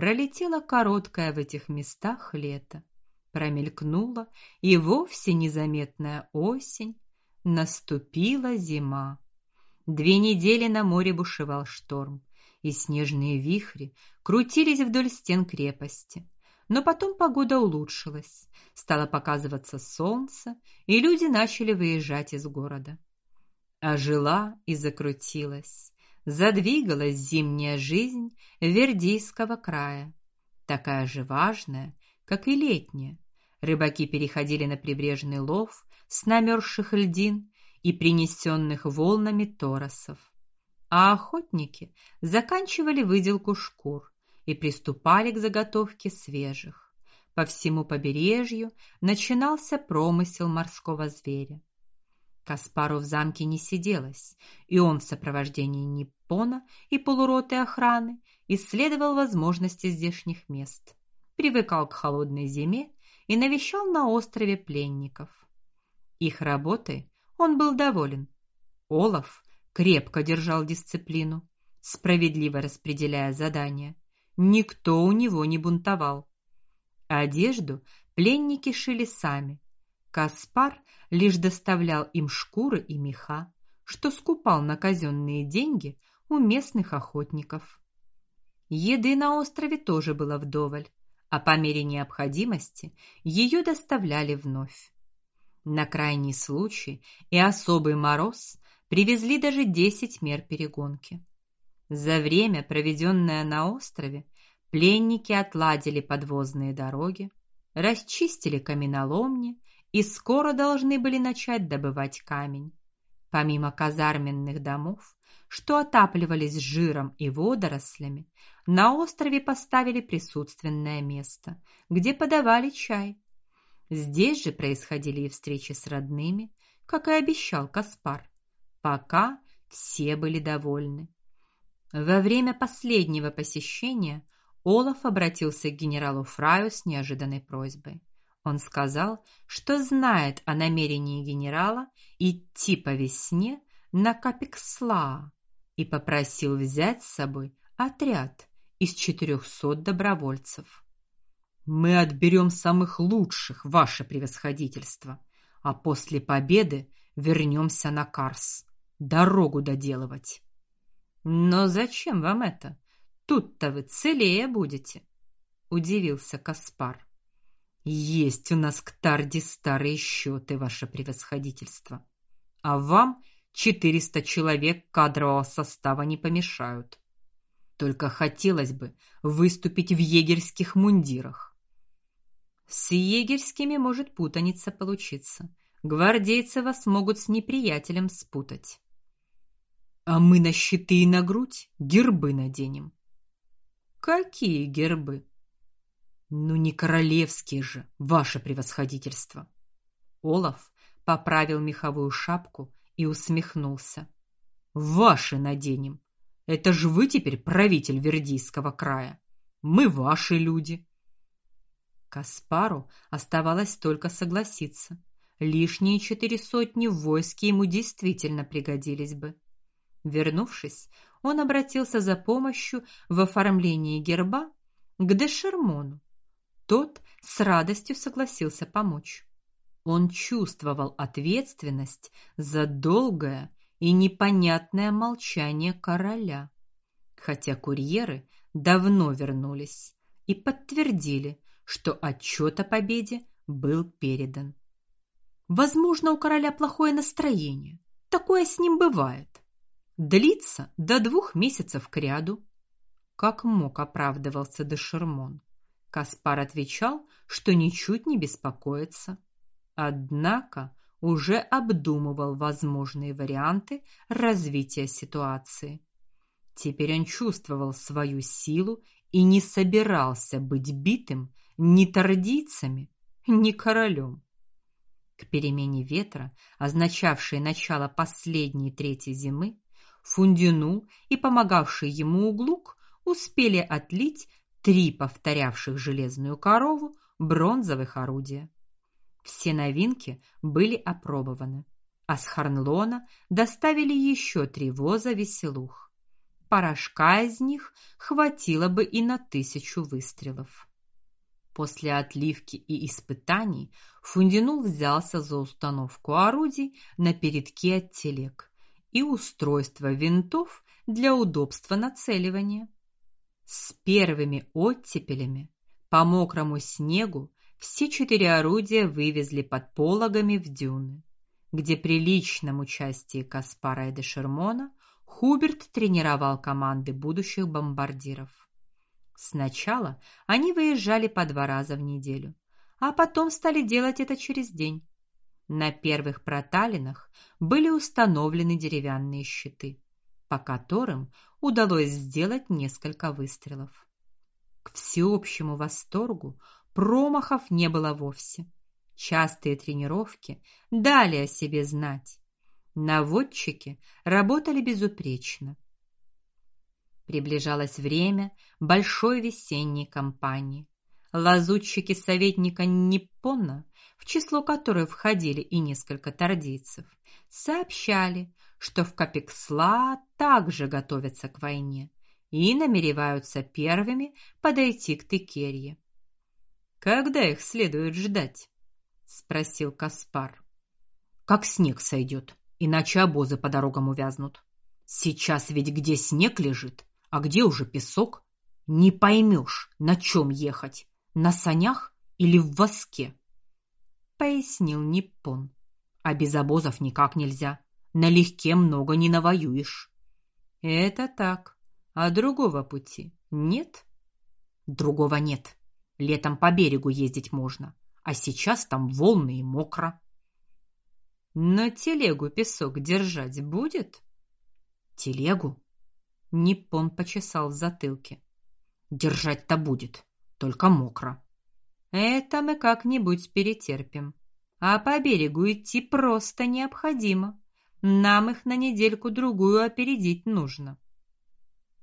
Пролетело короткое в этих местах лето, промелькнула и вовсе незаметная осень, наступила зима. Две недели на море бушевал шторм, и снежные вихри крутились вдоль стен крепости. Но потом погода улучшилась, стало показываться солнце, и люди начали выезжать из города. А жила и закрутилась, задвигалась зимняя жизнь Вердийского края, такая же важная, как и летняя. Рыбаки переходили на прибрежный лов с намерзших льдин и принесенных волнами торосов, а охотники заканчивали выделку шкур и приступали к заготовке свежих. По всему побережью начинался промысел морского зверя. Каспару в замке не сиделось, и он в сопровождении Ниппона и полуроты охраны исследовал возможности здешних мест, привыкал к холодной зиме и навещал на острове пленников. Их работой он был доволен. Олаф крепко держал дисциплину, справедливо распределяя задания. Никто у него не бунтовал. Одежду пленники шили сами. Каспар лишь доставлял им шкуры и меха, что скупал на казенные деньги у местных охотников. Еды на острове тоже было вдоволь, а по мере необходимости ее доставляли вновь. На крайний случай и особый мороз привезли даже десять мер перегонки. За время, проведенное на острове, пленники отладили подвозные дороги, расчистили каменоломни и скоро должны были начать добывать камень. Помимо казарменных домов, что отапливались жиром и водорослями, на острове поставили присутственное место, где подавали чай. Здесь же происходили и встречи с родными, как и обещал Каспар. Пока все были довольны. Во время последнего посещения Олаф обратился к генералу Фраю с неожиданной просьбой. Он сказал, что знает о намерении генерала идти по весне на Капиксла и попросил взять с собой отряд из четырехсот добровольцев. Мы отберем самых лучших, ваше превосходительство, а после победы вернемся на Карс. Дорогу доделывать. Но зачем вам это? Тут-то вы целее будете, удивился Каспар. Есть у нас к Тарди старые счеты, ваше превосходительство. А вам четыреста человек кадрового состава не помешают. Только хотелось бы выступить в егерских мундирах. С егерскими может путаница получиться. Гвардейцы вас могут с неприятелем спутать. А мы на щиты и на грудь гербы наденем. Какие гербы? Ну не королевские же, ваше превосходительство. Олаф поправил меховую шапку и усмехнулся. Ваши наденем. Это ж вы теперь правитель Вердийского края. Мы ваши люди. Каспару оставалось только согласиться. Лишние четыре сотни в войске ему действительно пригодились бы. Вернувшись, он обратился за помощью в оформлении герба к Дешермону, тот с радостью согласился помочь. Он чувствовал ответственность за долгое и непонятное молчание короля, хотя курьеры давно вернулись и подтвердили, что отчет о победе был передан. Возможно, у короля плохое настроение. Такое с ним бывает. Длится до двух месяцев кряду. Как мог оправдывался Дешермон. Каспар отвечал, что ничуть не беспокоится. Однако уже обдумывал возможные варианты развития ситуации. Теперь он чувствовал свою силу и не собирался быть битым ни тордийцами, ни королем. К перемене ветра, означавшей начало последней третьей зимы, Фундину и помогавший ему Углук успели отлить три повторявших железную корову бронзовых орудия. Все новинки были опробованы, а с Харнлона доставили еще три воза веселух. порошка из них хватило бы и на тысячу выстрелов. После отливки и испытаний Фундинул взялся за установку орудий на передки от телег и устройство винтов для удобства нацеливания. С первыми оттепелями по мокрому снегу все четыре орудия вывезли под пологами в дюны, где при личном участии Каспара и де Шермона Хуберт тренировал команды будущих бомбардиров. Сначала они выезжали по два раза в неделю, а потом стали делать это через день. На первых проталинах были установлены деревянные щиты, по которым удалось сделать несколько выстрелов. К всеобщему восторгу промахов не было вовсе. Частые тренировки дали о себе знать. Наводчики работали безупречно. Приближалось время большой весенней кампании. Лазутчики советника Ниппона, в число которых входили и несколько тордийцев, сообщали, что в Капексла также готовятся к войне и намереваются первыми подойти к Текерье. Когда их следует ждать? спросил Каспар. Как снег сойдет, иначе обозы по дорогам увязнут. Сейчас ведь где снег лежит, а где уже песок, не поймешь, на чем ехать: на санях или в воске. Пояснил Ниппон. А без обозов никак нельзя. Налегке много не навоюешь. Это так. А другого пути нет? Другого нет. Летом по берегу ездить можно, а сейчас там волны и мокро. Но телегу песок держать будет? Телегу? Ниппон почесал в затылке. Держать-то будет, только мокро. Это мы как-нибудь перетерпим. А по берегу идти просто необходимо. Нам их на недельку другую опередить нужно.